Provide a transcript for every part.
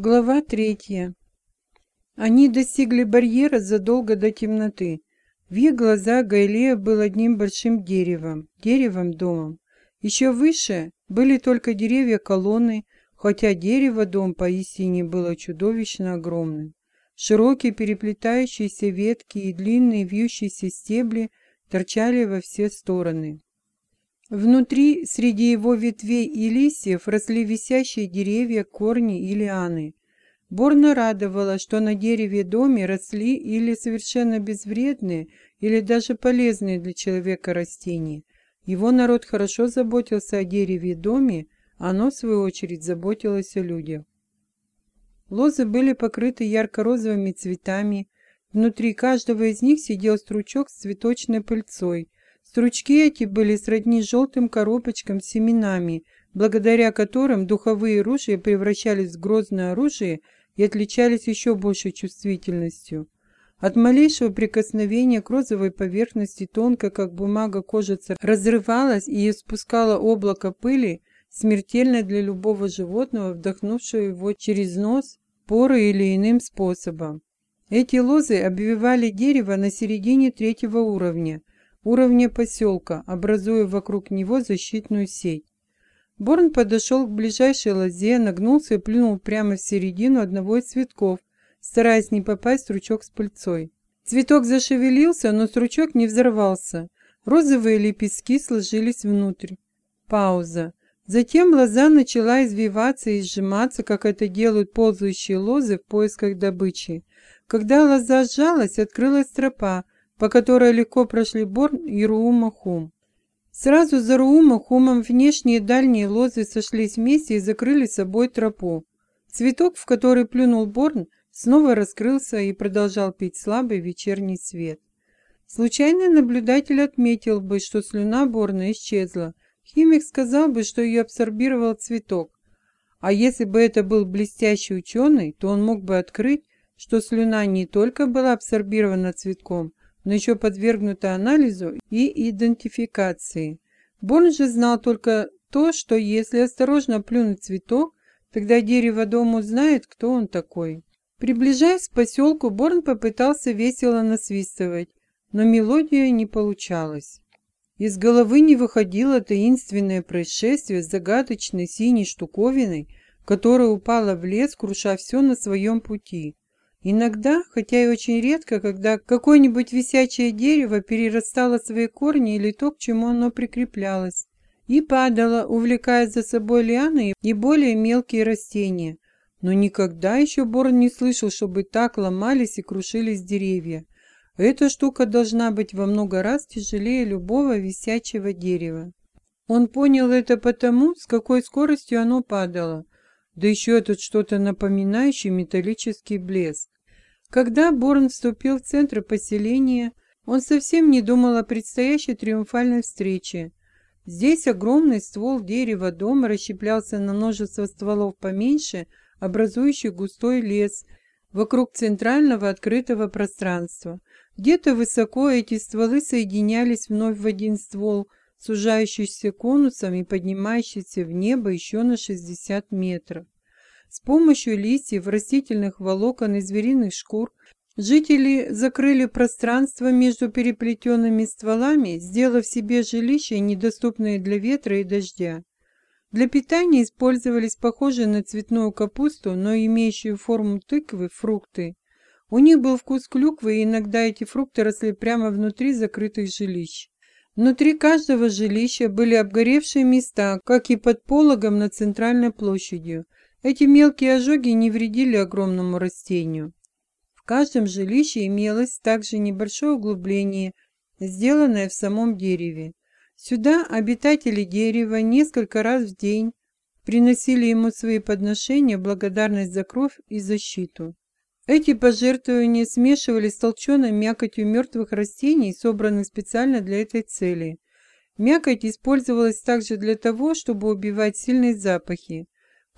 Глава третья. Они достигли барьера задолго до темноты. В их глазах Гайлея был одним большим деревом, деревом-домом. Еще выше были только деревья колонны, хотя дерево-дом поистине было чудовищно огромным. Широкие переплетающиеся ветки и длинные вьющиеся стебли торчали во все стороны. Внутри, среди его ветвей и листьев, росли висящие деревья, корни и лианы. Борна радовала, что на дереве доме росли или совершенно безвредные, или даже полезные для человека растения. Его народ хорошо заботился о дереве доме, оно, в свою очередь, заботилось о людях. Лозы были покрыты ярко-розовыми цветами. Внутри каждого из них сидел стручок с цветочной пыльцой – Стручки эти были сродни желтым коробочкам с семенами, благодаря которым духовые ружья превращались в грозное оружие и отличались еще большей чувствительностью. От малейшего прикосновения к розовой поверхности тонко, как бумага кожица, разрывалась и испускала облако пыли, смертельное для любого животного, вдохнувшего его через нос, поры или иным способом. Эти лозы обвивали дерево на середине третьего уровня, уровня поселка, образуя вокруг него защитную сеть. Борн подошел к ближайшей лозе, нагнулся и плюнул прямо в середину одного из цветков, стараясь не попасть в стручок с пыльцой. Цветок зашевелился, но стручок не взорвался. Розовые лепестки сложились внутрь. Пауза. Затем лоза начала извиваться и сжиматься, как это делают ползающие лозы в поисках добычи. Когда лоза сжалась, открылась тропа, по которой легко прошли Борн и Руума-Хум. Сразу за Руума-Хумом внешние дальние лозы сошлись вместе и закрыли собой тропу. Цветок, в который плюнул Борн, снова раскрылся и продолжал пить слабый вечерний свет. Случайный наблюдатель отметил бы, что слюна Борна исчезла. Химик сказал бы, что ее абсорбировал цветок. А если бы это был блестящий ученый, то он мог бы открыть, что слюна не только была абсорбирована цветком, но еще подвергнута анализу и идентификации. Борн же знал только то, что если осторожно плюнуть цветок, тогда дерево дома узнает, кто он такой. Приближаясь к поселку, Борн попытался весело насвистывать, но мелодия не получалась. Из головы не выходило таинственное происшествие с загадочной синей штуковиной, которая упала в лес, круша все на своем пути. Иногда, хотя и очень редко, когда какое-нибудь висячее дерево перерастало свои корни или то, к чему оно прикреплялось, и падало, увлекая за собой лианы и более мелкие растения. Но никогда еще Борн не слышал, чтобы так ломались и крушились деревья. Эта штука должна быть во много раз тяжелее любого висячего дерева. Он понял это потому, с какой скоростью оно падало – да еще этот что-то напоминающий металлический блеск. Когда Борн вступил в центр поселения, он совсем не думал о предстоящей триумфальной встрече. Здесь огромный ствол дерева дома расщеплялся на множество стволов поменьше, образующих густой лес вокруг центрального открытого пространства. Где-то высоко эти стволы соединялись вновь в один ствол, сужающийся конусом и поднимающийся в небо еще на 60 метров. С помощью листьев, растительных волокон и звериных шкур жители закрыли пространство между переплетенными стволами, сделав себе жилища, недоступные для ветра и дождя. Для питания использовались похожие на цветную капусту, но имеющие форму тыквы, фрукты. У них был вкус клюквы, и иногда эти фрукты росли прямо внутри закрытых жилищ. Внутри каждого жилища были обгоревшие места, как и под пологом над центральной площадью. Эти мелкие ожоги не вредили огромному растению. В каждом жилище имелось также небольшое углубление, сделанное в самом дереве. Сюда обитатели дерева несколько раз в день приносили ему свои подношения, благодарность за кровь и защиту. Эти пожертвования смешивались с толченой мякотью мертвых растений, собранных специально для этой цели. Мякоть использовалась также для того, чтобы убивать сильные запахи.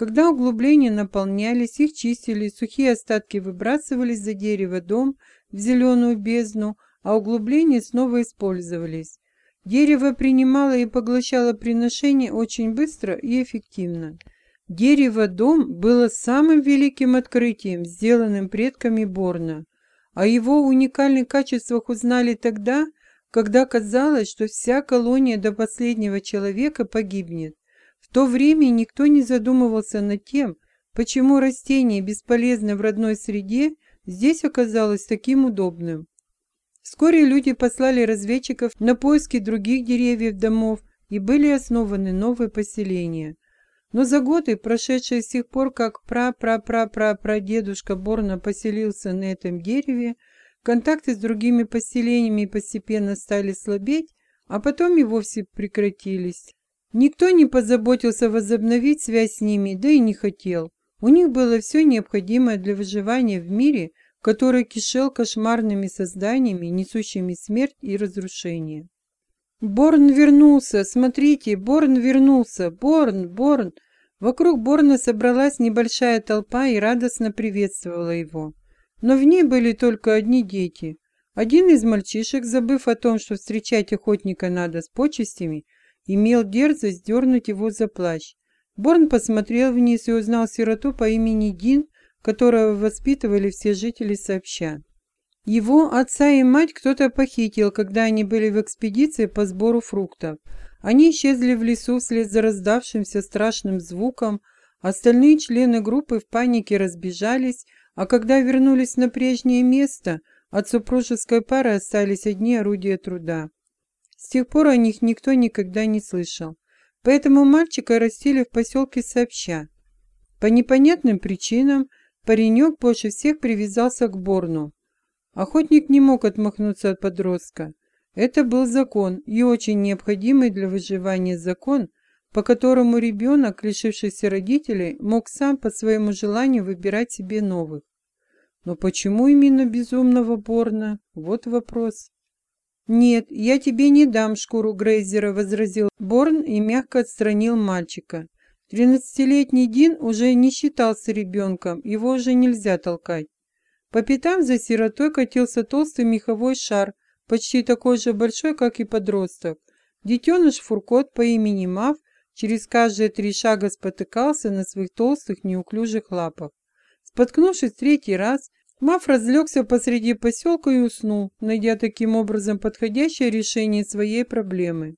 Когда углубления наполнялись, их чистили, сухие остатки выбрасывались за дерево дом в зеленую бездну, а углубления снова использовались. Дерево принимало и поглощало приношения очень быстро и эффективно. Дерево-дом было самым великим открытием, сделанным предками Борна. О его уникальных качествах узнали тогда, когда казалось, что вся колония до последнего человека погибнет. То время никто не задумывался над тем, почему растение, бесполезное в родной среде, здесь оказалось таким удобным. Вскоре люди послали разведчиков на поиски других деревьев домов и были основаны новые поселения. Но за годы, прошедшие с тех пор, как пра-пра-пра-пра-прадедушка Борна поселился на этом дереве, контакты с другими поселениями постепенно стали слабеть, а потом и вовсе прекратились. Никто не позаботился возобновить связь с ними, да и не хотел. У них было все необходимое для выживания в мире, который кишел кошмарными созданиями, несущими смерть и разрушение. Борн вернулся, смотрите, Борн вернулся, Борн, Борн. Вокруг Борна собралась небольшая толпа и радостно приветствовала его. Но в ней были только одни дети. Один из мальчишек, забыв о том, что встречать охотника надо с почестями, имел дерзость дернуть его за плащ. Борн посмотрел вниз и узнал сироту по имени Дин, которого воспитывали все жители сообща. Его отца и мать кто-то похитил, когда они были в экспедиции по сбору фруктов. Они исчезли в лесу вслед за раздавшимся страшным звуком, остальные члены группы в панике разбежались, а когда вернулись на прежнее место, от супружеской пары остались одни орудия труда. С тех пор о них никто никогда не слышал. Поэтому мальчика растили в поселке сообща. По непонятным причинам паренек больше всех привязался к Борну. Охотник не мог отмахнуться от подростка. Это был закон и очень необходимый для выживания закон, по которому ребенок, лишившийся родителей, мог сам по своему желанию выбирать себе новых. Но почему именно безумного Борна? Вот вопрос. «Нет, я тебе не дам шкуру Грейзера», — возразил Борн и мягко отстранил мальчика. Тринадцатилетний Дин уже не считался ребенком, его уже нельзя толкать. По пятам за сиротой катился толстый меховой шар, почти такой же большой, как и подросток. Детеныш Фуркот по имени Мав через каждые три шага спотыкался на своих толстых неуклюжих лапах. Споткнувшись третий раз, Мав разлегся посреди поселка и уснул, найдя таким образом подходящее решение своей проблемы.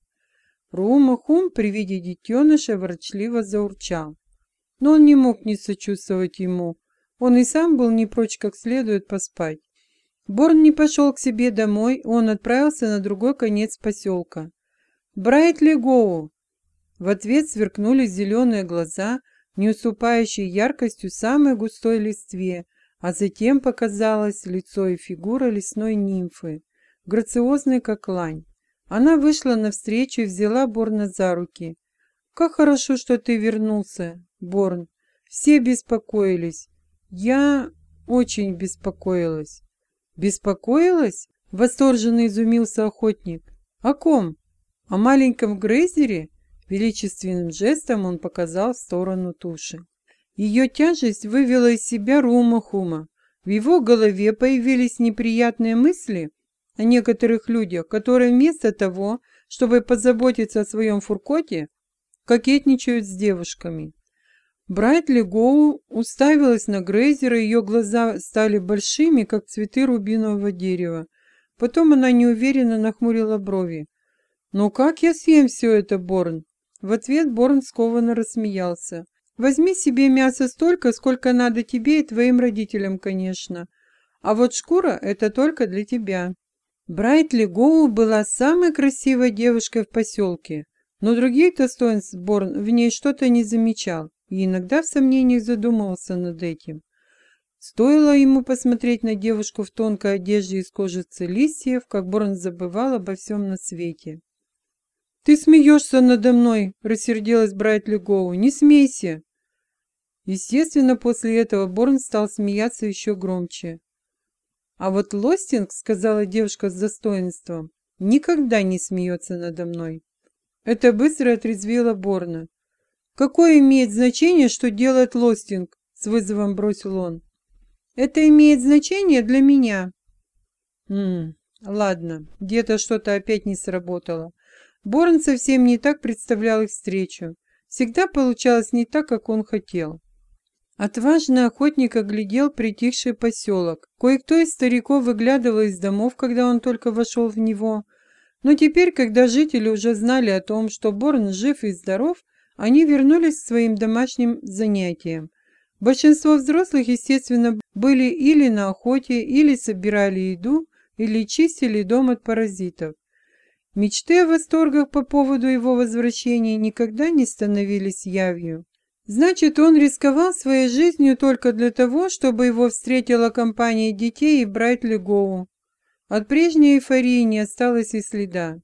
Рума Хум при виде детеныша ворчливо заурчал. Но он не мог не сочувствовать ему, он и сам был не прочь как следует поспать. Борн не пошел к себе домой, он отправился на другой конец поселка. «Брайтли Гоу!» В ответ сверкнули зеленые глаза, не уступающие яркостью самой густой листве, а затем показалось лицо и фигура лесной нимфы, грациозной как лань. Она вышла навстречу и взяла Борна за руки. «Как хорошо, что ты вернулся, Борн. Все беспокоились. Я очень беспокоилась. Беспокоилась? Восторженно изумился охотник. О ком? О маленьком Грейзере? Величественным жестом он показал в сторону туши. Ее тяжесть вывела из себя Рума-Хума. В его голове появились неприятные мысли о некоторых людях, которые вместо того, чтобы позаботиться о своем фуркоте, кокетничают с девушками. Брайтли Гоу уставилась на Грейзера, ее глаза стали большими, как цветы рубинового дерева. Потом она неуверенно нахмурила брови. «Ну как я съем все это, Борн?» В ответ Борн скованно рассмеялся. «Возьми себе мясо столько, сколько надо тебе и твоим родителям, конечно. А вот шкура — это только для тебя». Брайтли Гоу была самой красивой девушкой в поселке, но других достоинств Борн в ней что-то не замечал и иногда в сомнениях задумывался над этим. Стоило ему посмотреть на девушку в тонкой одежде из кожицы листьев, как Борн забывал обо всем на свете. «Ты смеешься надо мной!» — рассердилась Брайтли Гоу. «Не смейся!» Естественно, после этого Борн стал смеяться еще громче. «А вот Лостинг, — сказала девушка с достоинством, — никогда не смеется надо мной». Это быстро отрезвило Борна. «Какое имеет значение, что делает Лостинг?» — с вызовом бросил он. «Это имеет значение для меня». «Ммм, ладно, где-то что-то опять не сработало. Борн совсем не так представлял их встречу. всегда получалось не так, как он хотел. Отважный охотник оглядел притихший поселок. Кое-кто из стариков выглядывал из домов, когда он только вошел в него. Но теперь, когда жители уже знали о том, что Борн жив и здоров, они вернулись к своим домашним занятиям. Большинство взрослых, естественно, были или на охоте, или собирали еду, или чистили дом от паразитов. Мечты о восторгах по поводу его возвращения никогда не становились явью. Значит, он рисковал своей жизнью только для того, чтобы его встретила компания детей и Брайтли Гоу. От прежней эйфории не осталось и следа.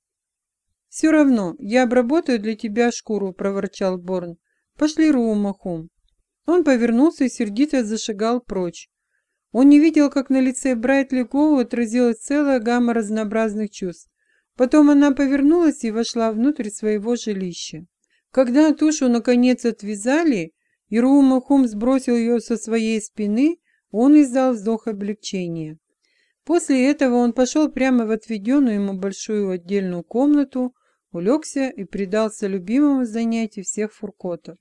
«Все равно, я обработаю для тебя шкуру», — проворчал Борн. «Пошли, Руумахум». Он повернулся и сердито зашагал прочь. Он не видел, как на лице Брайтли Гоу отразилась целая гамма разнообразных чувств. Потом она повернулась и вошла внутрь своего жилища. Когда тушу наконец отвязали, и Руумахум сбросил ее со своей спины, он издал вздох облегчения. После этого он пошел прямо в отведенную ему большую отдельную комнату, улегся и предался любимому занятию всех фуркотов